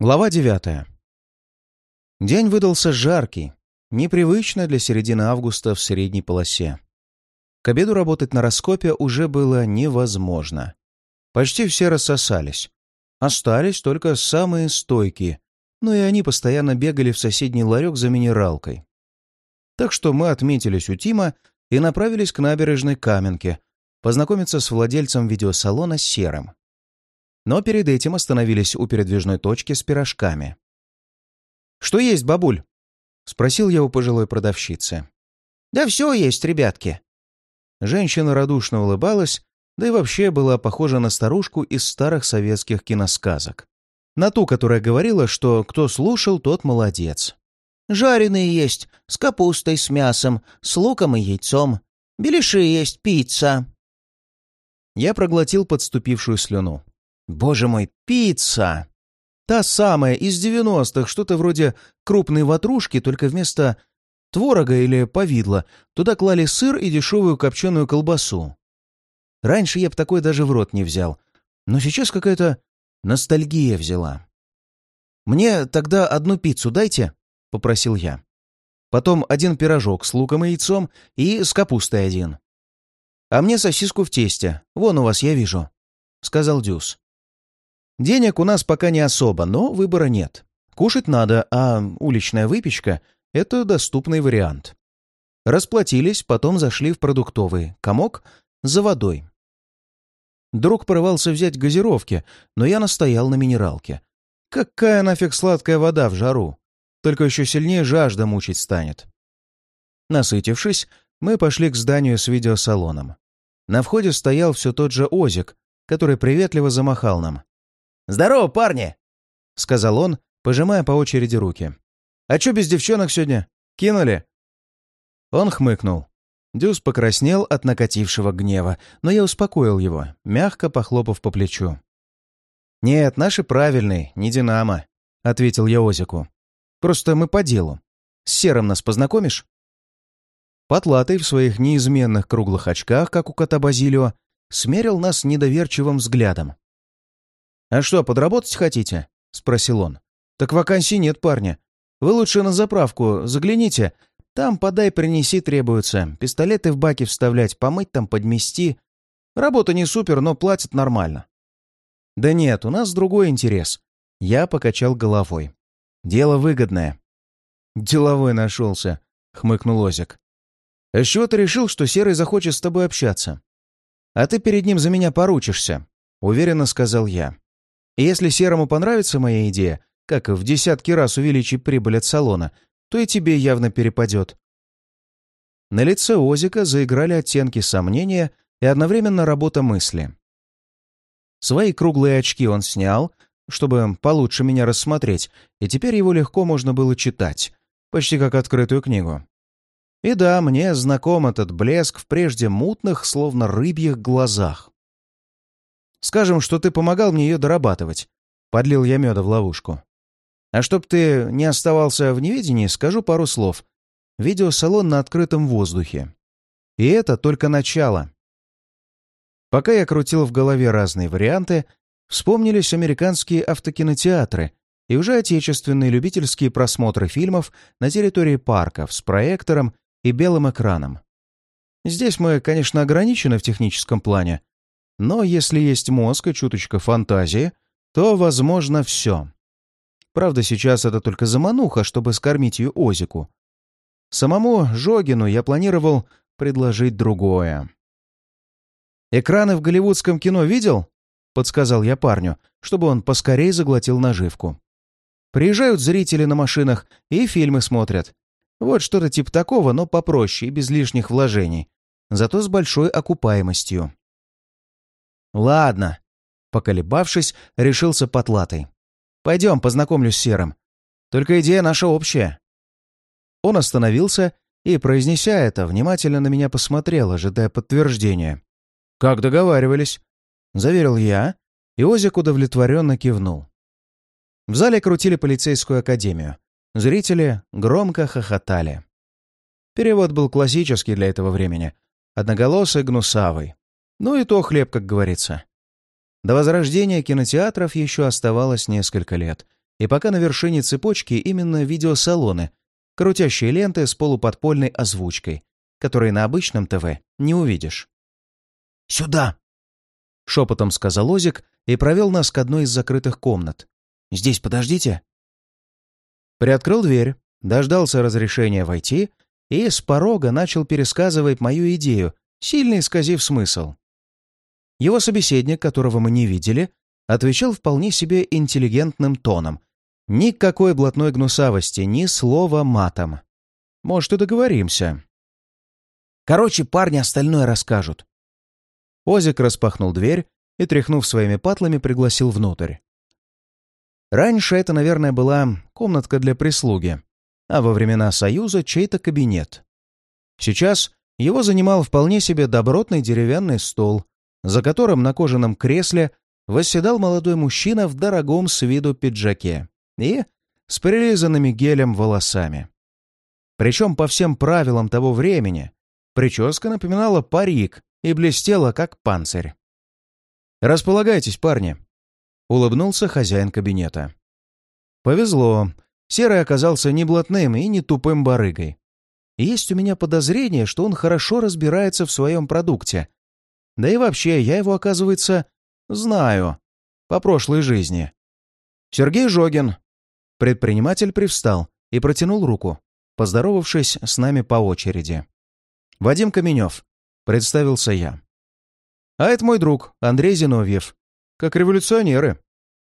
Глава девятая. День выдался жаркий, непривычно для середины августа в средней полосе. К обеду работать на раскопе уже было невозможно. Почти все рассосались. Остались только самые стойкие, но и они постоянно бегали в соседний ларек за минералкой. Так что мы отметились у Тима и направились к набережной Каменке, познакомиться с владельцем видеосалона Серым но перед этим остановились у передвижной точки с пирожками. «Что есть, бабуль?» — спросил я у пожилой продавщицы. «Да все есть, ребятки». Женщина радушно улыбалась, да и вообще была похожа на старушку из старых советских киносказок. На ту, которая говорила, что кто слушал, тот молодец. «Жареные есть, с капустой, с мясом, с луком и яйцом. Беляши есть, пицца». Я проглотил подступившую слюну. Боже мой, пицца! Та самая из девяностых, что-то вроде крупной ватрушки, только вместо творога или повидла туда клали сыр и дешевую копченую колбасу. Раньше я бы такой даже в рот не взял, но сейчас какая-то ностальгия взяла. «Мне тогда одну пиццу дайте», — попросил я. Потом один пирожок с луком и яйцом и с капустой один. «А мне сосиску в тесте. Вон у вас, я вижу», — сказал Дюс. Денег у нас пока не особо, но выбора нет. Кушать надо, а уличная выпечка — это доступный вариант. Расплатились, потом зашли в продуктовый. Комок за водой. Друг порывался взять газировки, но я настоял на минералке. Какая нафиг сладкая вода в жару? Только еще сильнее жажда мучить станет. Насытившись, мы пошли к зданию с видеосалоном. На входе стоял все тот же Озик, который приветливо замахал нам. «Здорово, парни!» — сказал он, пожимая по очереди руки. «А чё без девчонок сегодня? Кинули?» Он хмыкнул. Дюс покраснел от накатившего гнева, но я успокоил его, мягко похлопав по плечу. «Нет, наши правильные, не Динамо», — ответил я Озику. «Просто мы по делу. С Серым нас познакомишь?» Потлатый в своих неизменных круглых очках, как у кота Базилио, смерил нас недоверчивым взглядом. «А что, подработать хотите?» — спросил он. «Так вакансий нет, парня. Вы лучше на заправку загляните. Там подай, принеси требуется. Пистолеты в баки вставлять, помыть там, подмести. Работа не супер, но платят нормально». «Да нет, у нас другой интерес». Я покачал головой. «Дело выгодное». «Деловой нашелся», — хмыкнул Озик. «А с чего ты решил, что Серый захочет с тобой общаться?» «А ты перед ним за меня поручишься», — уверенно сказал я. И если Серому понравится моя идея, как в десятки раз увеличить прибыль от салона, то и тебе явно перепадет. На лице Озика заиграли оттенки сомнения и одновременно работа мысли. Свои круглые очки он снял, чтобы получше меня рассмотреть, и теперь его легко можно было читать, почти как открытую книгу. И да, мне знаком этот блеск в прежде мутных, словно рыбьих глазах. Скажем, что ты помогал мне ее дорабатывать. Подлил я меда в ловушку. А чтоб ты не оставался в неведении, скажу пару слов. Видеосалон на открытом воздухе. И это только начало. Пока я крутил в голове разные варианты, вспомнились американские автокинотеатры и уже отечественные любительские просмотры фильмов на территории парков с проектором и белым экраном. Здесь мы, конечно, ограничены в техническом плане, но если есть мозг и чуточка фантазии, то возможно все. Правда, сейчас это только замануха, чтобы скормить ее Озику. Самому Жогину я планировал предложить другое. «Экраны в голливудском кино видел?» — подсказал я парню, чтобы он поскорей заглотил наживку. «Приезжают зрители на машинах и фильмы смотрят. Вот что-то типа такого, но попроще и без лишних вложений, зато с большой окупаемостью». «Ладно», — поколебавшись, решился потлатый. «Пойдем, познакомлюсь с Серым. Только идея наша общая». Он остановился и, произнеся это, внимательно на меня посмотрел, ожидая подтверждения. «Как договаривались», — заверил я, и Озик удовлетворенно кивнул. В зале крутили полицейскую академию. Зрители громко хохотали. Перевод был классический для этого времени, одноголосый, гнусавый. Ну и то хлеб, как говорится. До возрождения кинотеатров еще оставалось несколько лет, И пока на вершине цепочки именно видеосалоны, крутящие ленты с полуподпольной озвучкой, которые на обычном ТВ не увидишь. «Сюда!» — шепотом сказал Озик и провел нас к одной из закрытых комнат. «Здесь подождите». Приоткрыл дверь, дождался разрешения войти и с порога начал пересказывать мою идею, сильно исказив смысл. Его собеседник, которого мы не видели, отвечал вполне себе интеллигентным тоном. Никакой блатной гнусавости, ни слова матом. Может, и договоримся. Короче, парни остальное расскажут. Озик распахнул дверь и, тряхнув своими патлами, пригласил внутрь. Раньше это, наверное, была комнатка для прислуги, а во времена Союза чей-то кабинет. Сейчас его занимал вполне себе добротный деревянный стол, за которым на кожаном кресле восседал молодой мужчина в дорогом с виду пиджаке и с прилизанными гелем волосами. Причем по всем правилам того времени прическа напоминала парик и блестела, как панцирь. «Располагайтесь, парни», — улыбнулся хозяин кабинета. «Повезло. Серый оказался не блатным и не тупым барыгой. есть у меня подозрение, что он хорошо разбирается в своем продукте. Да и вообще, я его, оказывается, знаю. По прошлой жизни. Сергей Жогин». Предприниматель привстал и протянул руку, поздоровавшись с нами по очереди. «Вадим Каменев», — представился я. А это мой друг, Андрей Зиновьев. Как революционеры.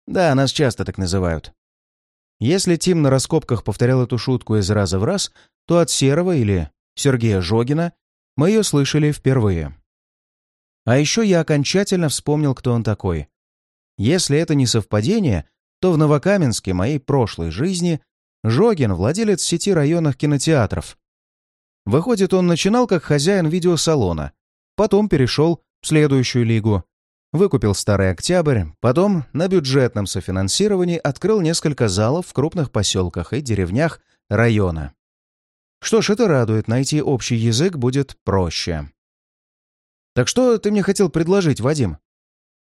Да, нас часто так называют. Если Тим на раскопках повторял эту шутку из раза в раз, то от Серого или Сергея Жогина мы ее слышали впервые. А еще я окончательно вспомнил, кто он такой. Если это не совпадение, то в Новокаменске моей прошлой жизни Жогин — владелец сети районных кинотеатров. Выходит, он начинал как хозяин видеосалона, потом перешел следующую лигу. Выкупил Старый Октябрь, потом на бюджетном софинансировании открыл несколько залов в крупных поселках и деревнях района. Что ж, это радует, найти общий язык будет проще. «Так что ты мне хотел предложить, Вадим?»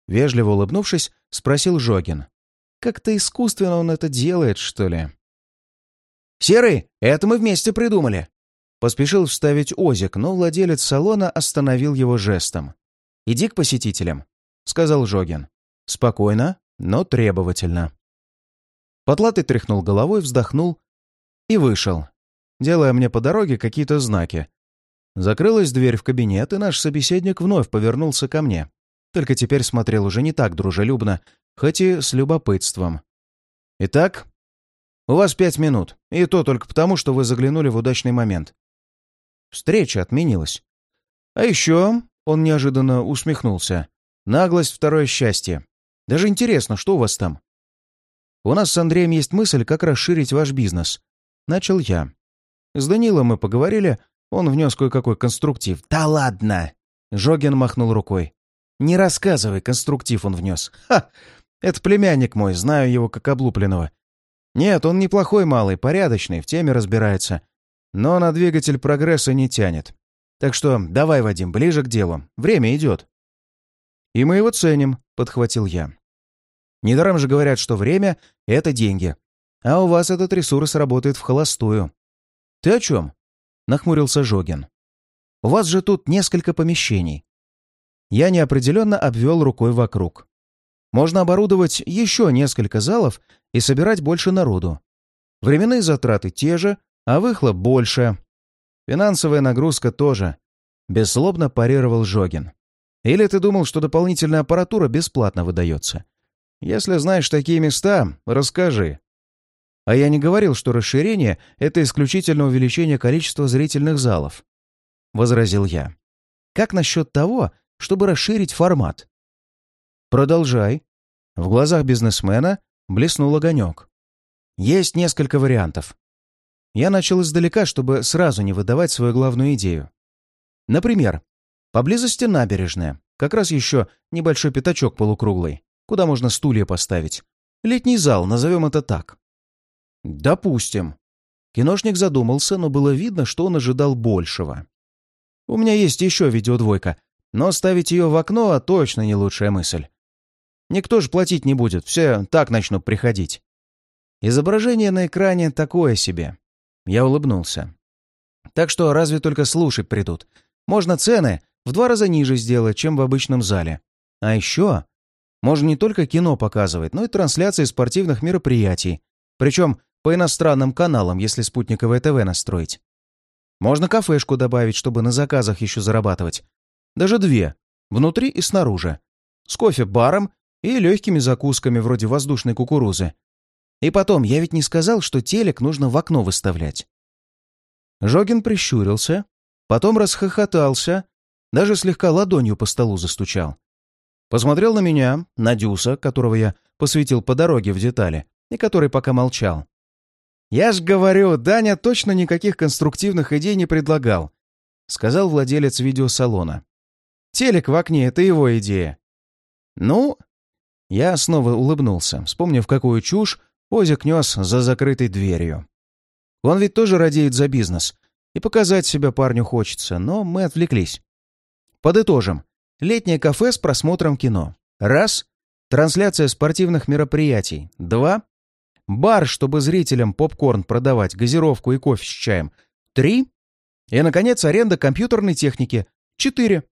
Вежливо улыбнувшись, спросил Жогин. «Как-то искусственно он это делает, что ли?» «Серый, это мы вместе придумали!» Поспешил вставить Озик, но владелец салона остановил его жестом. «Иди к посетителям», — сказал Жогин. Спокойно, но требовательно. Потлатый тряхнул головой, вздохнул и вышел, делая мне по дороге какие-то знаки. Закрылась дверь в кабинет, и наш собеседник вновь повернулся ко мне. Только теперь смотрел уже не так дружелюбно, хоть и с любопытством. «Итак, у вас пять минут, и то только потому, что вы заглянули в удачный момент. Встреча отменилась. А еще он неожиданно усмехнулся. «Наглость — второе счастье. Даже интересно, что у вас там?» «У нас с Андреем есть мысль, как расширить ваш бизнес». Начал я. С Данилом мы поговорили, он внес кое-какой конструктив. «Да ладно!» Жогин махнул рукой. «Не рассказывай, конструктив он внес. Ха! Это племянник мой, знаю его как облупленного. Нет, он неплохой малый, порядочный, в теме разбирается. Но на двигатель прогресса не тянет. Так что давай, Вадим, ближе к делу. Время идет. И мы его ценим, подхватил я. Недаром же говорят, что время — это деньги. А у вас этот ресурс работает в холостую. Ты о чем? Нахмурился Жогин. У вас же тут несколько помещений. Я неопределенно обвел рукой вокруг. Можно оборудовать еще несколько залов и собирать больше народу. Временные затраты те же, а выхлоп больше. Финансовая нагрузка тоже. Бесслобно парировал Жогин. Или ты думал, что дополнительная аппаратура бесплатно выдается? Если знаешь такие места, расскажи. А я не говорил, что расширение — это исключительно увеличение количества зрительных залов. Возразил я. Как насчет того, чтобы расширить формат? Продолжай. В глазах бизнесмена блеснул огонек. Есть несколько вариантов. Я начал издалека, чтобы сразу не выдавать свою главную идею. Например, поблизости набережная, как раз еще небольшой пятачок полукруглый, куда можно стулья поставить. Летний зал, назовем это так. Допустим. Киношник задумался, но было видно, что он ожидал большего. У меня есть еще видеодвойка, но ставить ее в окно точно не лучшая мысль. Никто же платить не будет, все так начнут приходить. Изображение на экране такое себе. Я улыбнулся. Так что разве только слушать придут. Можно цены в два раза ниже сделать, чем в обычном зале. А еще можно не только кино показывать, но и трансляции спортивных мероприятий. Причем по иностранным каналам, если спутниковое ТВ настроить. Можно кафешку добавить, чтобы на заказах еще зарабатывать. Даже две. Внутри и снаружи. С кофе-баром и легкими закусками вроде воздушной кукурузы. И потом, я ведь не сказал, что телек нужно в окно выставлять. Жогин прищурился, потом расхохотался, даже слегка ладонью по столу застучал. Посмотрел на меня, на Дюса, которого я посвятил по дороге в детали, и который пока молчал. «Я ж говорю, Даня точно никаких конструктивных идей не предлагал», сказал владелец видеосалона. «Телек в окне — это его идея». «Ну...» Я снова улыбнулся, вспомнив, какую чушь Озик нес за закрытой дверью. Он ведь тоже радеет за бизнес, и показать себя парню хочется, но мы отвлеклись. Подытожим. Летнее кафе с просмотром кино. Раз. Трансляция спортивных мероприятий. Два. Бар, чтобы зрителям попкорн продавать, газировку и кофе с чаем. Три. И, наконец, аренда компьютерной техники. Четыре.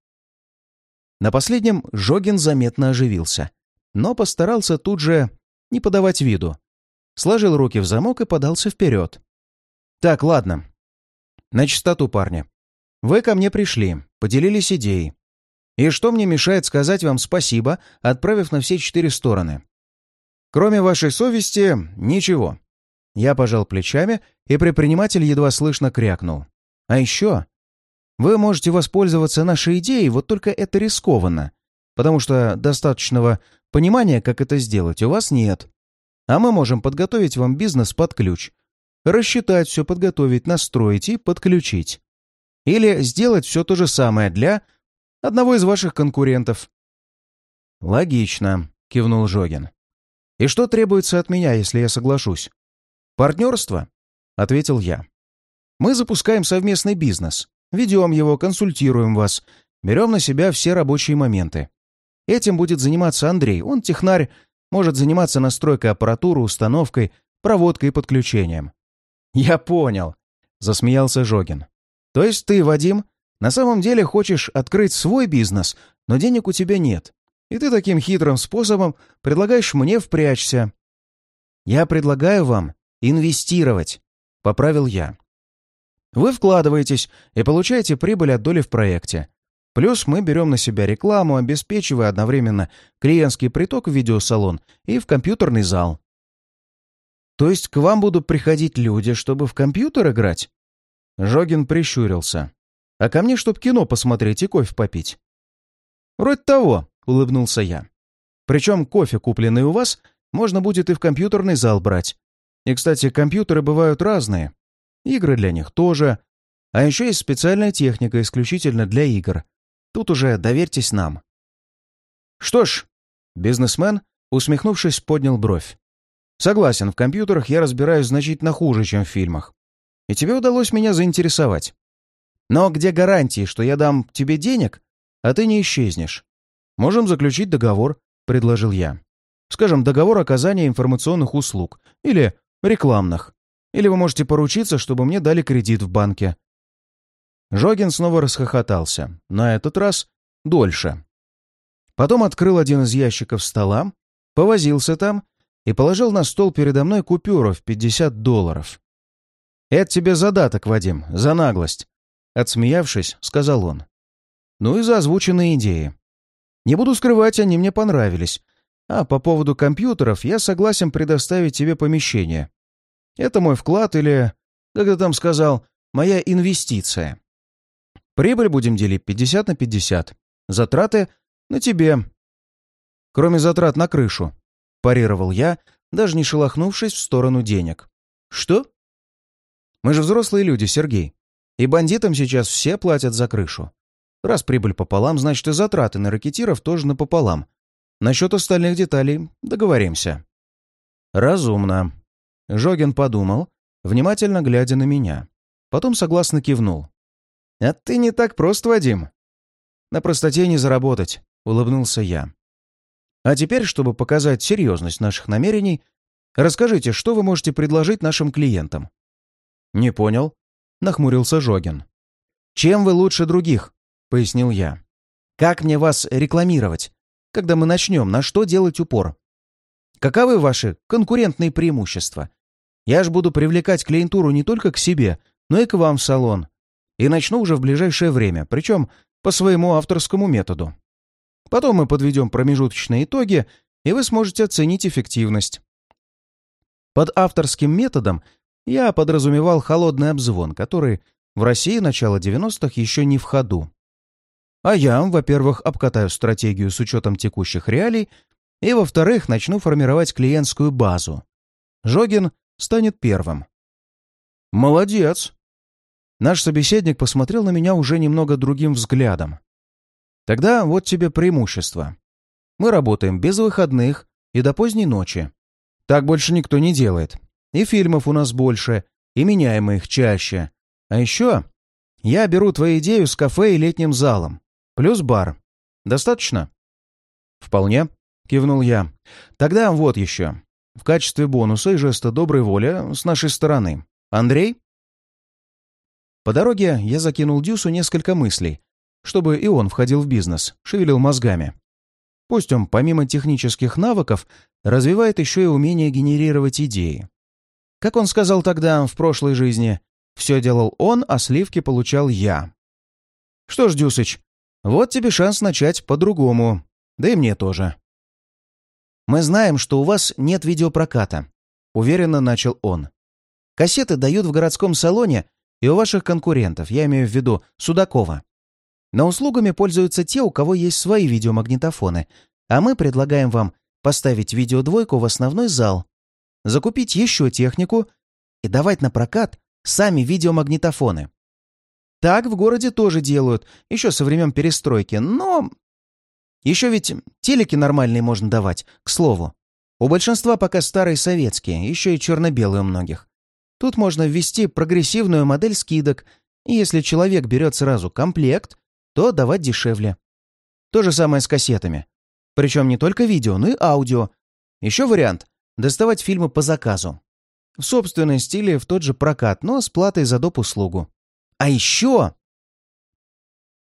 На последнем Жогин заметно оживился, но постарался тут же не подавать виду сложил руки в замок и подался вперед. «Так, ладно. На чистоту, парни. Вы ко мне пришли, поделились идеей. И что мне мешает сказать вам спасибо, отправив на все четыре стороны? Кроме вашей совести, ничего». Я пожал плечами, и предприниматель едва слышно крякнул. «А еще...» Вы можете воспользоваться нашей идеей, вот только это рискованно, потому что достаточного понимания, как это сделать, у вас нет. А мы можем подготовить вам бизнес под ключ. Рассчитать все, подготовить, настроить и подключить. Или сделать все то же самое для одного из ваших конкурентов. «Логично», — кивнул Жогин. «И что требуется от меня, если я соглашусь?» «Партнерство», — ответил я. «Мы запускаем совместный бизнес, ведем его, консультируем вас, берем на себя все рабочие моменты. Этим будет заниматься Андрей, он технарь может заниматься настройкой аппаратуры, установкой, проводкой и подключением. «Я понял», — засмеялся Жогин. «То есть ты, Вадим, на самом деле хочешь открыть свой бизнес, но денег у тебя нет, и ты таким хитрым способом предлагаешь мне впрячься». «Я предлагаю вам инвестировать», — поправил я. «Вы вкладываетесь и получаете прибыль от доли в проекте. Плюс мы берем на себя рекламу, обеспечивая одновременно клиентский приток в видеосалон и в компьютерный зал. То есть к вам будут приходить люди, чтобы в компьютер играть? Жогин прищурился. А ко мне, чтобы кино посмотреть и кофе попить. Вроде того, улыбнулся я. Причем кофе, купленный у вас, можно будет и в компьютерный зал брать. И, кстати, компьютеры бывают разные. Игры для них тоже. А еще есть специальная техника исключительно для игр. Тут уже доверьтесь нам. Что ж, бизнесмен, усмехнувшись, поднял бровь. Согласен, в компьютерах я разбираюсь значительно хуже, чем в фильмах. И тебе удалось меня заинтересовать. Но где гарантии, что я дам тебе денег, а ты не исчезнешь? Можем заключить договор, предложил я. Скажем, договор оказания информационных услуг или рекламных. Или вы можете поручиться, чтобы мне дали кредит в банке. Жогин снова расхохотался. На этот раз дольше. Потом открыл один из ящиков стола, повозился там и положил на стол передо мной купюру в 50 долларов. «Это тебе задаток, Вадим, за наглость», — отсмеявшись, сказал он. «Ну и за озвученные идеи. Не буду скрывать, они мне понравились. А по поводу компьютеров я согласен предоставить тебе помещение. Это мой вклад или, как ты там сказал, моя инвестиция. Прибыль будем делить 50 на 50. Затраты на тебе. Кроме затрат на крышу. Парировал я, даже не шелохнувшись в сторону денег. Что? Мы же взрослые люди, Сергей. И бандитам сейчас все платят за крышу. Раз прибыль пополам, значит и затраты на ракетиров тоже напополам. Насчет остальных деталей договоримся. Разумно. Жогин подумал, внимательно глядя на меня. Потом согласно кивнул. «А ты не так прост, Вадим». «На простоте не заработать», — улыбнулся я. «А теперь, чтобы показать серьезность наших намерений, Расскажите, что вы можете предложить нашим клиентам?» «Не понял», — нахмурился Жогин. «Чем вы лучше других?» — пояснил я. «Как мне вас рекламировать? Когда мы начнем, на что делать упор? Каковы ваши конкурентные преимущества? Я ж буду привлекать клиентуру не только к себе, но и к вам в салон. И начну уже в ближайшее время, причем по своему авторскому методу. Потом мы подведем промежуточные итоги, и вы сможете оценить эффективность. Под авторским методом я подразумевал холодный обзвон, который в России начала 90-х еще не в ходу. А я, во-первых, обкатаю стратегию с учетом текущих реалий, и, во-вторых, начну формировать клиентскую базу. Жогин станет первым. «Молодец!» Наш собеседник посмотрел на меня уже немного другим взглядом. «Тогда вот тебе преимущество. Мы работаем без выходных и до поздней ночи. Так больше никто не делает. И фильмов у нас больше, и меняем их чаще. А еще я беру твою идею с кафе и летним залом. Плюс бар. Достаточно?» «Вполне», — кивнул я. «Тогда вот еще. В качестве бонуса и жеста доброй воли с нашей стороны. Андрей?» По дороге я закинул Дюсу несколько мыслей, чтобы и он входил в бизнес, шевелил мозгами. Пусть он, помимо технических навыков, развивает еще и умение генерировать идеи. Как он сказал тогда, в прошлой жизни, все делал он, а сливки получал я. Что ж, Дюсыч, вот тебе шанс начать по-другому. Да и мне тоже. «Мы знаем, что у вас нет видеопроката», — уверенно начал он. «Кассеты дают в городском салоне и у ваших конкурентов, я имею в виду Судакова. Но услугами пользуются те, у кого есть свои видеомагнитофоны, а мы предлагаем вам поставить видеодвойку в основной зал, закупить еще технику и давать на прокат сами видеомагнитофоны. Так в городе тоже делают, еще со времен перестройки, но... Еще ведь телеки нормальные можно давать, к слову. У большинства пока старые советские, еще и черно-белые у многих. Тут можно ввести прогрессивную модель скидок, и если человек берет сразу комплект, то давать дешевле. То же самое с кассетами. Причем не только видео, но и аудио. Еще вариант — доставать фильмы по заказу. В собственной стиле в тот же прокат, но с платой за доп. услугу. А еще...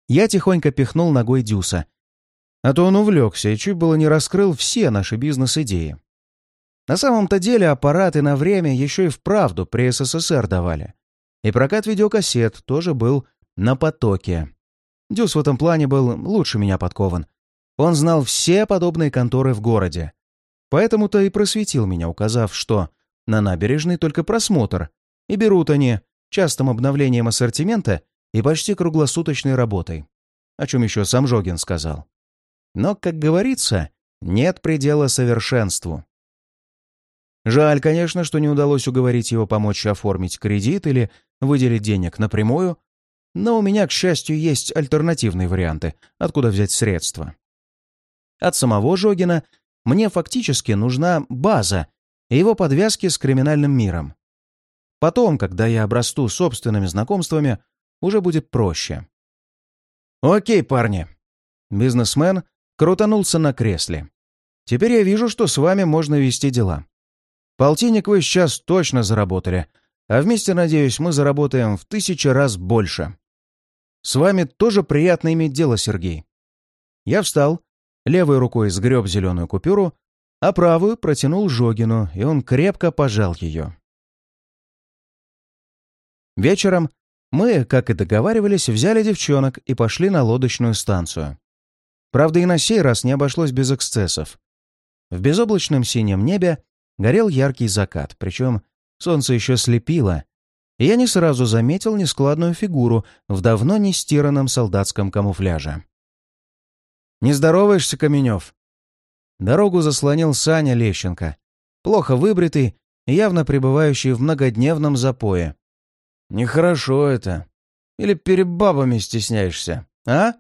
Я тихонько пихнул ногой Дюса. А то он увлекся и чуть было не раскрыл все наши бизнес-идеи. На самом-то деле аппараты на время еще и вправду при СССР давали. И прокат видеокассет тоже был на потоке. Дюс в этом плане был лучше меня подкован. Он знал все подобные конторы в городе. Поэтому-то и просветил меня, указав, что на набережной только просмотр, и берут они частым обновлением ассортимента и почти круглосуточной работой. О чем еще сам Жогин сказал. Но, как говорится, нет предела совершенству. Жаль, конечно, что не удалось уговорить его помочь оформить кредит или выделить денег напрямую, но у меня, к счастью, есть альтернативные варианты, откуда взять средства. От самого Жогина мне фактически нужна база и его подвязки с криминальным миром. Потом, когда я обрасту собственными знакомствами, уже будет проще. «Окей, парни». Бизнесмен крутанулся на кресле. «Теперь я вижу, что с вами можно вести дела. Полтинник вы сейчас точно заработали, а вместе, надеюсь, мы заработаем в тысячи раз больше. С вами тоже приятно иметь дело, Сергей. Я встал, левой рукой сгреб зеленую купюру, а правую протянул Жогину, и он крепко пожал ее. Вечером мы, как и договаривались, взяли девчонок и пошли на лодочную станцию. Правда, и на сей раз не обошлось без эксцессов. В безоблачном синем небе горел яркий закат, причем солнце еще слепило, и я не сразу заметил нескладную фигуру в давно не стиранном солдатском камуфляже. «Не здороваешься, Каменев?» Дорогу заслонил Саня Лещенко, плохо выбритый и явно пребывающий в многодневном запое. «Нехорошо это. Или перед бабами стесняешься, а?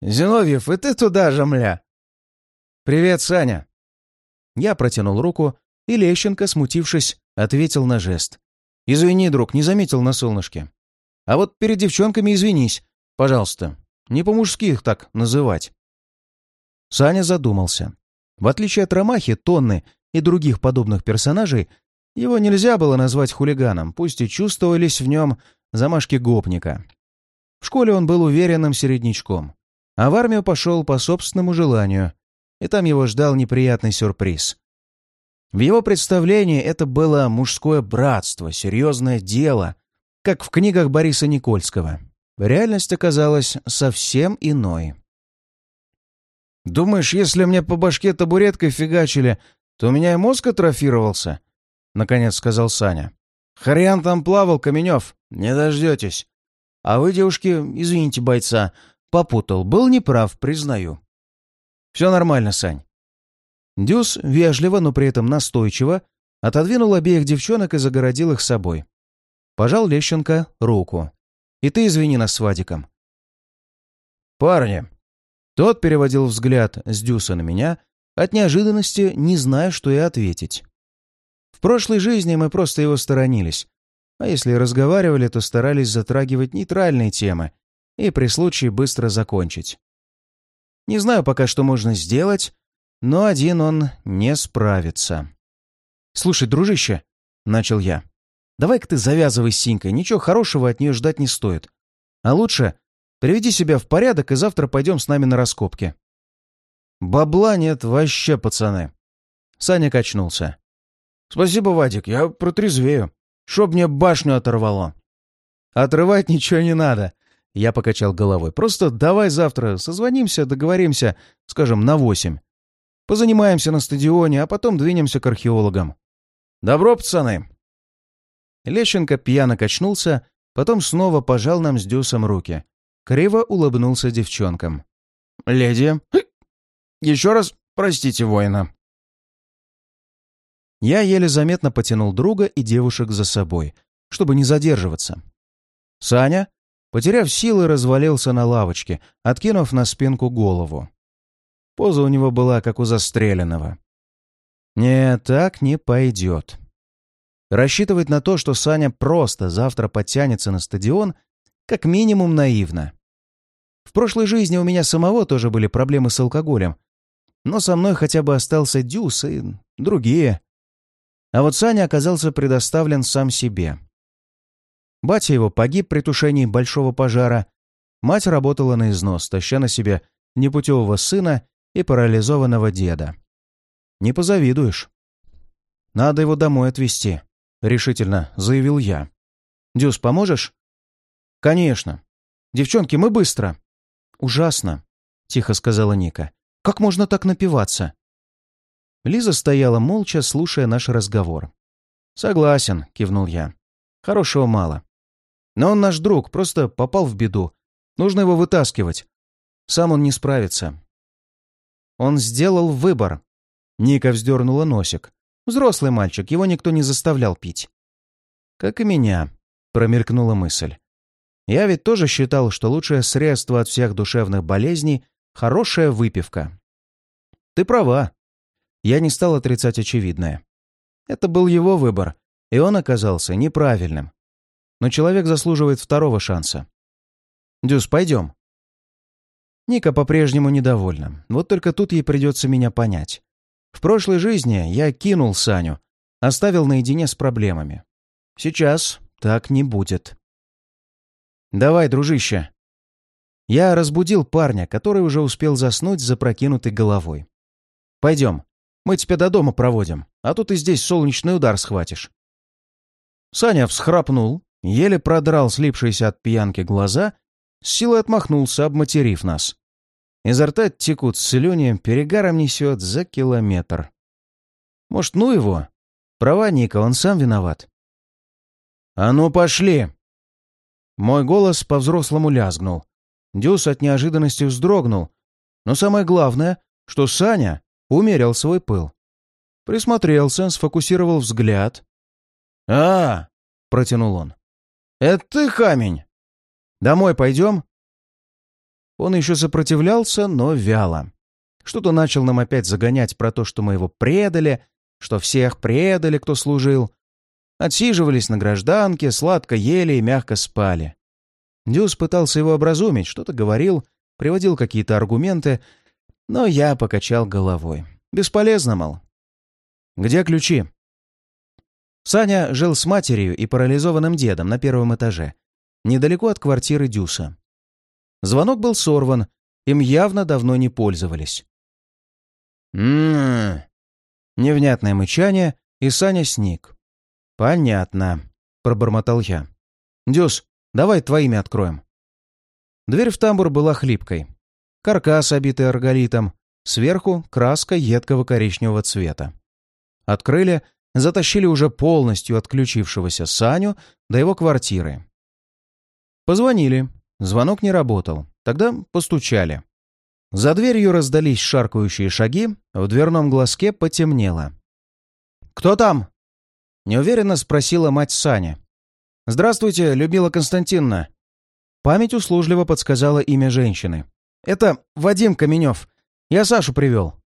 Зиновьев, и ты туда же, мля!» «Привет, Саня!» Я протянул руку, и Лещенко, смутившись, ответил на жест. «Извини, друг, не заметил на солнышке. А вот перед девчонками извинись, пожалуйста. Не по-мужски их так называть». Саня задумался. В отличие от Ромахи, Тонны и других подобных персонажей, его нельзя было назвать хулиганом, пусть и чувствовались в нем замашки гопника. В школе он был уверенным середнячком, а в армию пошел по собственному желанию, и там его ждал неприятный сюрприз. В его представлении это было мужское братство, серьезное дело, как в книгах Бориса Никольского. Реальность оказалась совсем иной. «Думаешь, если мне по башке табуреткой фигачили, то у меня и мозг атрофировался?» — наконец сказал Саня. «Хрен там плавал, Каменев, не дождетесь. А вы, девушки, извините бойца, попутал, был неправ, признаю». «Все нормально, Сань». Дюс вежливо, но при этом настойчиво отодвинул обеих девчонок и загородил их собой. Пожал Лещенко руку. «И ты извини нас с Вадиком». «Парни!» Тот переводил взгляд с Дюса на меня, от неожиданности не зная, что и ответить. Прошлой жизни мы просто его сторонились, а если разговаривали, то старались затрагивать нейтральные темы и при случае быстро закончить. Не знаю пока, что можно сделать, но один он не справится. «Слушай, дружище», — начал я, — «давай-ка ты завязывай с Синькой, ничего хорошего от нее ждать не стоит. А лучше приведи себя в порядок и завтра пойдем с нами на раскопки». «Бабла нет вообще, пацаны». Саня качнулся. «Спасибо, Вадик, я протрезвею. Чтоб мне башню оторвало». «Отрывать ничего не надо», — я покачал головой. «Просто давай завтра созвонимся, договоримся, скажем, на восемь. Позанимаемся на стадионе, а потом двинемся к археологам». «Добро, пацаны!» Лещенко пьяно качнулся, потом снова пожал нам с Дюсом руки. Криво улыбнулся девчонкам. «Леди, еще раз простите воина». Я еле заметно потянул друга и девушек за собой, чтобы не задерживаться. Саня, потеряв силы, развалился на лавочке, откинув на спинку голову. Поза у него была, как у застреленного. «Нет, так не пойдет». Рассчитывать на то, что Саня просто завтра подтянется на стадион, как минимум наивно. В прошлой жизни у меня самого тоже были проблемы с алкоголем, но со мной хотя бы остался Дюс и другие. А вот Саня оказался предоставлен сам себе. Батя его погиб при тушении большого пожара, мать работала на износ, таща на себе непутевого сына и парализованного деда. Не позавидуешь. «Надо его домой отвезти», — решительно заявил я. «Дюс, поможешь?» «Конечно. Девчонки, мы быстро». «Ужасно», — тихо сказала Ника. «Как можно так напиваться?» Лиза стояла молча, слушая наш разговор. «Согласен», — кивнул я. «Хорошего мало. Но он наш друг, просто попал в беду. Нужно его вытаскивать. Сам он не справится». «Он сделал выбор». Ника вздернула носик. «Взрослый мальчик, его никто не заставлял пить». «Как и меня», — промелькнула мысль. «Я ведь тоже считал, что лучшее средство от всех душевных болезней — хорошая выпивка». «Ты права», я не стал отрицать очевидное. Это был его выбор, и он оказался неправильным. Но человек заслуживает второго шанса. «Дюс, пойдем». Ника по-прежнему недовольна. Вот только тут ей придется меня понять. В прошлой жизни я кинул Саню, оставил наедине с проблемами. Сейчас так не будет. «Давай, дружище». Я разбудил парня, который уже успел заснуть с запрокинутой головой. «Пойдем, мы тебя до дома проводим, а тут и здесь солнечный удар схватишь». Саня всхрапнул, еле продрал слипшиеся от пьянки глаза, с силой отмахнулся, обматерив нас. Изо рта текут слюни, перегаром несет за километр. Может, ну его? Права Ника, он сам виноват. «А ну, пошли!» Мой голос по-взрослому лязгнул. Дюс от неожиданности вздрогнул. Но самое главное, что Саня умерил свой пыл. Присмотрелся, сфокусировал взгляд. «А!» — протянул он. «Это ты, камень? Домой пойдем?» Он еще сопротивлялся, но вяло. Что-то начал нам опять загонять про то, что мы его предали, что всех предали, кто служил. Отсиживались на гражданке, сладко ели и мягко спали. Дюс пытался его образумить, что-то говорил, приводил какие-то аргументы, но я покачал головой. Бесполезно, мол. Где ключи?» Саня жил с матерью и парализованным дедом на первом этаже, недалеко от квартиры Дюса. Звонок был сорван, им явно давно не пользовались. «М-м-м...» Невнятное мычание, и Саня сник. «Понятно», — пробормотал я. «Дюс, давай твоими откроем». Дверь в тамбур была хлипкой. Каркас, обитый арголитом. Сверху краска едкого коричневого цвета. Открыли, затащили уже полностью отключившегося Саню до его квартиры. Позвонили. Звонок не работал. Тогда постучали. За дверью раздались шаркающие шаги, в дверном глазке потемнело. «Кто там?» — неуверенно спросила мать Сани. «Здравствуйте, Любила Константиновна». Память услужливо подсказала имя женщины. «Это Вадим Каменев. Я Сашу привел».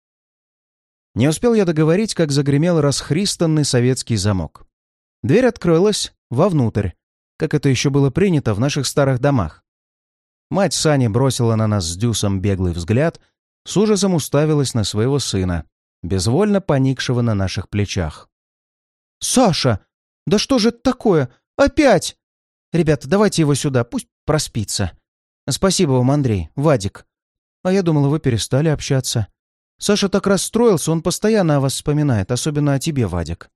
Не успел я договорить, как загремел расхристанный советский замок. Дверь открылась вовнутрь, как это еще было принято в наших старых домах. Мать Сани бросила на нас с Дюсом беглый взгляд, с ужасом уставилась на своего сына, безвольно поникшего на наших плечах. «Саша! Да что же это такое? Опять!» «Ребята, давайте его сюда, пусть проспится. Спасибо вам, Андрей, Вадик. А я думала, вы перестали общаться. Саша так расстроился, он постоянно о вас вспоминает, особенно о тебе, Вадик».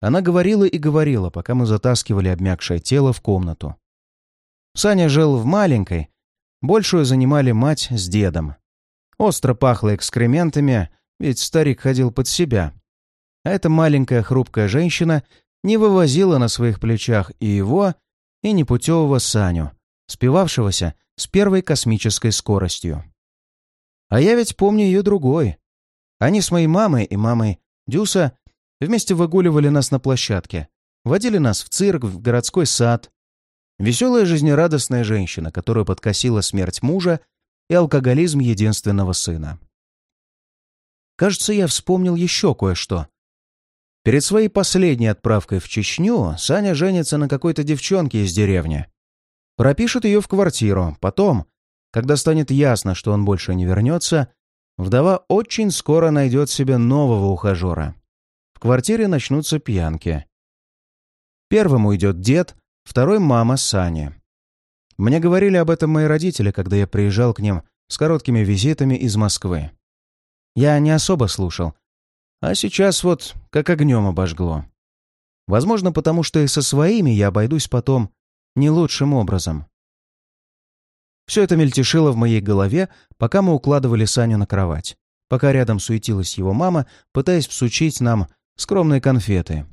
Она говорила и говорила, пока мы затаскивали обмякшее тело в комнату. Саня жил в маленькой, большую занимали мать с дедом. Остро пахло экскрементами, ведь старик ходил под себя. А эта маленькая хрупкая женщина не вывозила на своих плечах и его, и непутевого Саню, спивавшегося с первой космической скоростью. А я ведь помню ее другой. Они с моей мамой и мамой Дюса вместе выгуливали нас на площадке, водили нас в цирк, в городской сад. Веселая жизнерадостная женщина, которую подкосила смерть мужа и алкоголизм единственного сына. Кажется, я вспомнил еще кое-что. Перед своей последней отправкой в Чечню Саня женится на какой-то девчонке из деревни. Пропишет ее в квартиру. Потом, когда станет ясно, что он больше не вернется, вдова очень скоро найдет себе нового ухажера. В квартире начнутся пьянки. Первым уйдет дед, второй — мама Сани. Мне говорили об этом мои родители, когда я приезжал к ним с короткими визитами из Москвы. Я не особо слушал, а сейчас вот как огнем обожгло. Возможно, потому что и со своими я обойдусь потом не лучшим образом. Все это мельтешило в моей голове, пока мы укладывали Саню на кровать, пока рядом суетилась его мама, пытаясь всучить нам скромные конфеты.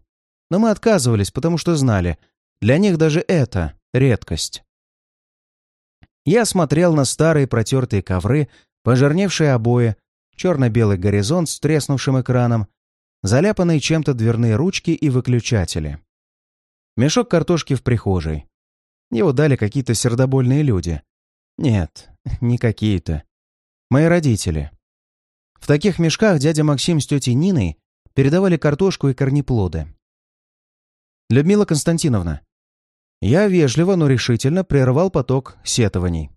Но мы отказывались, потому что знали, для них даже это редкость. Я смотрел на старые протертые ковры, пожирневшие обои, черно-белый горизонт с треснувшим экраном, заляпанные чем-то дверные ручки и выключатели. Мешок картошки в прихожей. Его дали какие-то сердобольные люди. Нет, не какие-то. Мои родители. В таких мешках дядя Максим с тетей Ниной передавали картошку и корнеплоды. «Людмила Константиновна». Я вежливо, но решительно прервал поток сетований.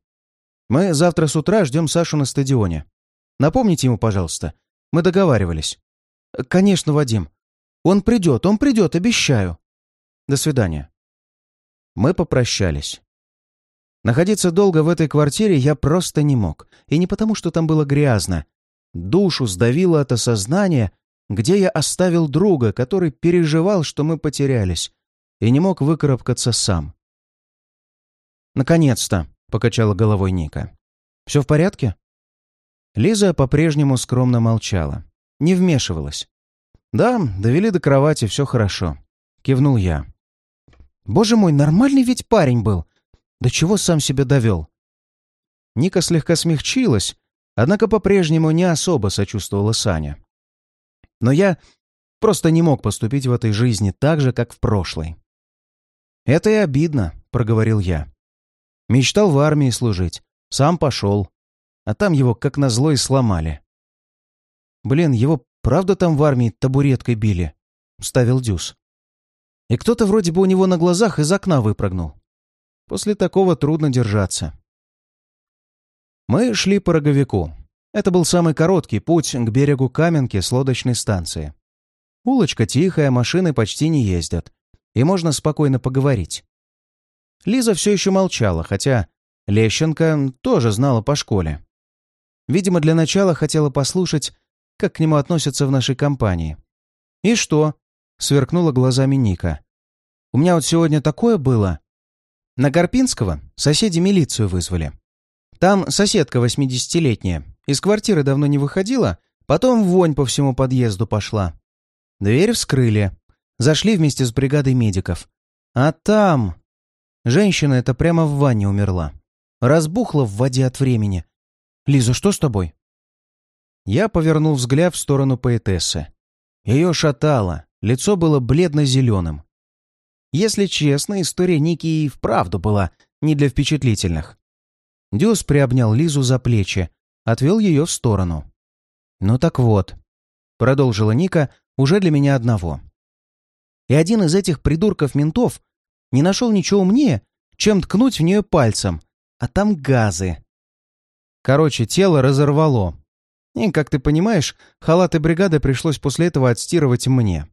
«Мы завтра с утра ждем Сашу на стадионе. Напомните ему, пожалуйста. Мы договаривались». «Конечно, Вадим. Он придет, он придет, обещаю». «До свидания». Мы попрощались. Находиться долго в этой квартире я просто не мог. И не потому, что там было грязно. Душу сдавило от осознания, где я оставил друга, который переживал, что мы потерялись, и не мог выкарабкаться сам. «Наконец-то!» — покачала головой Ника. «Все в порядке?» Лиза по-прежнему скромно молчала, не вмешивалась. «Да, довели до кровати, все хорошо», — кивнул я. «Боже мой, нормальный ведь парень был! До чего сам себя довел?» Ника слегка смягчилась, однако по-прежнему не особо сочувствовала Саня. Но я просто не мог поступить в этой жизни так же, как в прошлой. «Это и обидно», — проговорил я. Мечтал в армии служить, сам пошел, а там его как назло и сломали. «Блин, его правда там в армии табуреткой били?» — ставил Дюс. И кто-то вроде бы у него на глазах из окна выпрыгнул. После такого трудно держаться. Мы шли по роговику. Это был самый короткий путь к берегу Каменки с лодочной станции. Улочка тихая, машины почти не ездят, и можно спокойно поговорить. Лиза все еще молчала, хотя Лещенко тоже знала по школе. Видимо, для начала хотела послушать, как к нему относятся в нашей компании. «И что?» — сверкнула глазами Ника. «У меня вот сегодня такое было. На Карпинского соседи милицию вызвали. Там соседка восьмидесятилетняя. Из квартиры давно не выходила, потом вонь по всему подъезду пошла. Дверь вскрыли. Зашли вместе с бригадой медиков. А там... Женщина эта прямо в ванне умерла. Разбухла в воде от времени. «Лиза, что с тобой?» Я повернул взгляд в сторону поэтессы. Ее шатало, лицо было бледно-зеленым. Если честно, история Ники и вправду была не для впечатлительных. Дюс приобнял Лизу за плечи, отвел ее в сторону. «Ну так вот», — продолжила Ника уже для меня одного. И один из этих придурков-ментов не нашел ничего умнее, чем ткнуть в нее пальцем, а там газы. Короче, тело разорвало. И, как ты понимаешь, халаты бригады пришлось после этого отстирывать мне.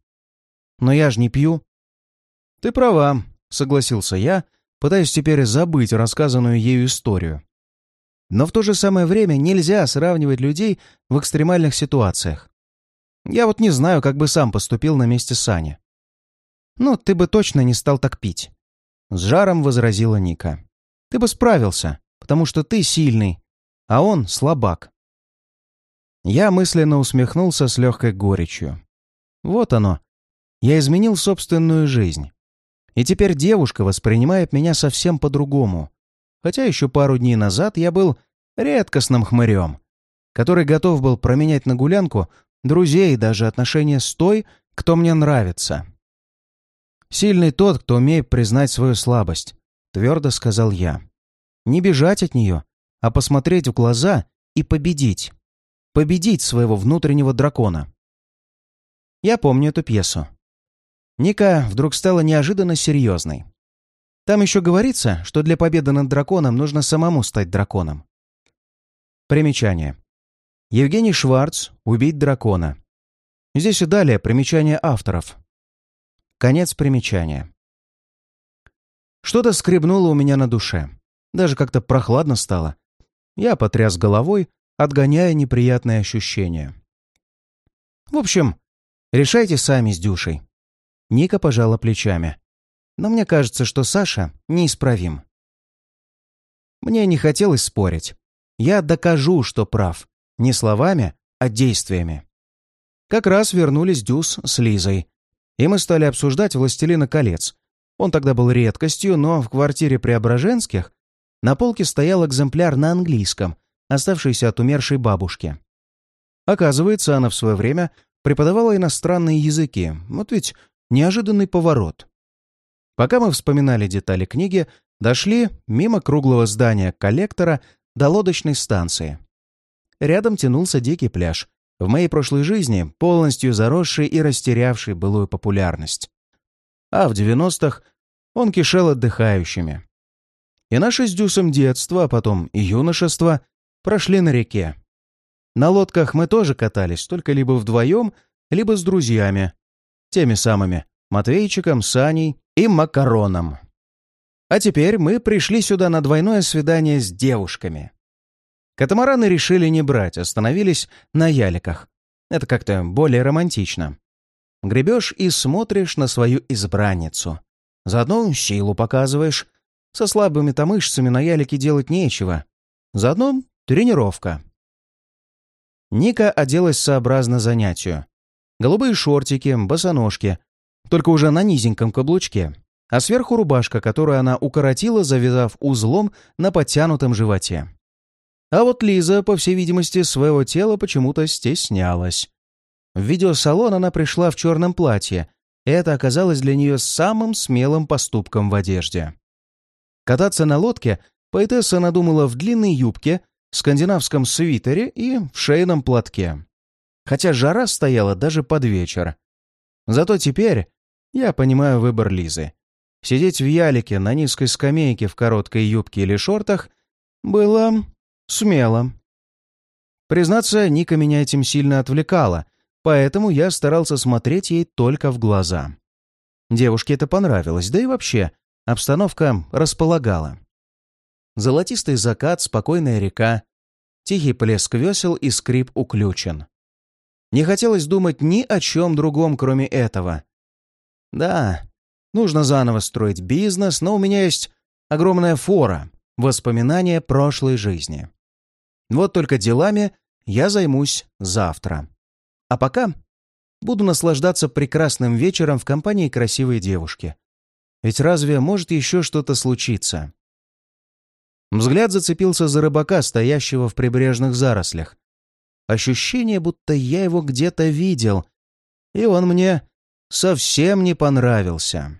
Но я же не пью. Ты права, согласился я, пытаясь теперь забыть рассказанную ею историю. Но в то же самое время нельзя сравнивать людей в экстремальных ситуациях. Я вот не знаю, как бы сам поступил на месте Сани. «Ну, ты бы точно не стал так пить», — с жаром возразила Ника. «Ты бы справился, потому что ты сильный, а он слабак. Я мысленно усмехнулся с легкой горечью. Вот оно. Я изменил собственную жизнь. И теперь девушка воспринимает меня совсем по-другому. Хотя еще пару дней назад я был редкостным хмырем, который готов был променять на гулянку друзей и даже отношения с той, кто мне нравится. «Сильный тот, кто умеет признать свою слабость», — твердо сказал я. «Не бежать от нее, а посмотреть в глаза и победить. Победить своего внутреннего дракона. Я помню эту пьесу. Ника вдруг стала неожиданно серьезной. Там еще говорится, что для победы над драконом нужно самому стать драконом. Примечание. Евгений Шварц «Убить дракона». Здесь и далее примечание авторов. Конец примечания. Что-то скребнуло у меня на душе. Даже как-то прохладно стало, я потряс головой, отгоняя неприятные ощущения. «В общем, решайте сами с Дюшей». Ника пожала плечами. «Но мне кажется, что Саша неисправим». Мне не хотелось спорить. Я докажу, что прав. Не словами, а действиями. Как раз вернулись Дюс с Лизой. И мы стали обсуждать «Властелина колец». Он тогда был редкостью, но в квартире Преображенских на полке стоял экземпляр на английском, оставшийся от умершей бабушки. Оказывается, она в свое время преподавала иностранные языки. Вот ведь неожиданный поворот. Пока мы вспоминали детали книги, дошли мимо круглого здания коллектора до лодочной станции. Рядом тянулся дикий пляж, в моей прошлой жизни полностью заросший и растерявший былую популярность. А в 90-х он кишел отдыхающими. И наше с Дюсом детство, а потом и юношество прошли на реке. На лодках мы тоже катались, только либо вдвоем, либо с друзьями. Теми самыми Матвейчиком, Саней и Макароном. А теперь мы пришли сюда на двойное свидание с девушками. Катамараны решили не брать, остановились на яликах. Это как-то более романтично. Гребешь и смотришь на свою избранницу. Заодно силу показываешь, со слабыми-то мышцами на ялике делать нечего. Заодно тренировка. Ника оделась сообразно занятию. Голубые шортики, босоножки, только уже на низеньком каблучке, а сверху рубашка, которую она укоротила, завязав узлом на подтянутом животе. А вот Лиза, по всей видимости, своего тела почему-то стеснялась. В видеосалон она пришла в черном платье, и это оказалось для нее самым смелым поступком в одежде. Кататься на лодке поэтесса надумала в длинной юбке, скандинавском свитере и в шейном платке. Хотя жара стояла даже под вечер. Зато теперь я понимаю выбор Лизы. Сидеть в ялике на низкой скамейке в короткой юбке или шортах было смело. Признаться, Ника меня этим сильно отвлекала, поэтому я старался смотреть ей только в глаза. Девушке это понравилось, да и вообще, обстановка располагала. Золотистый закат, спокойная река, тихий плеск весел и скрип уключен. Не хотелось думать ни о чем другом, кроме этого. Да, нужно заново строить бизнес, но у меня есть огромная фора, воспоминания прошлой жизни. Вот только делами я займусь завтра. А пока буду наслаждаться прекрасным вечером в компании красивой девушки. Ведь разве может еще что-то случиться? Взгляд зацепился за рыбака, стоящего в прибрежных зарослях. Ощущение, будто я его где-то видел, и он мне совсем не понравился.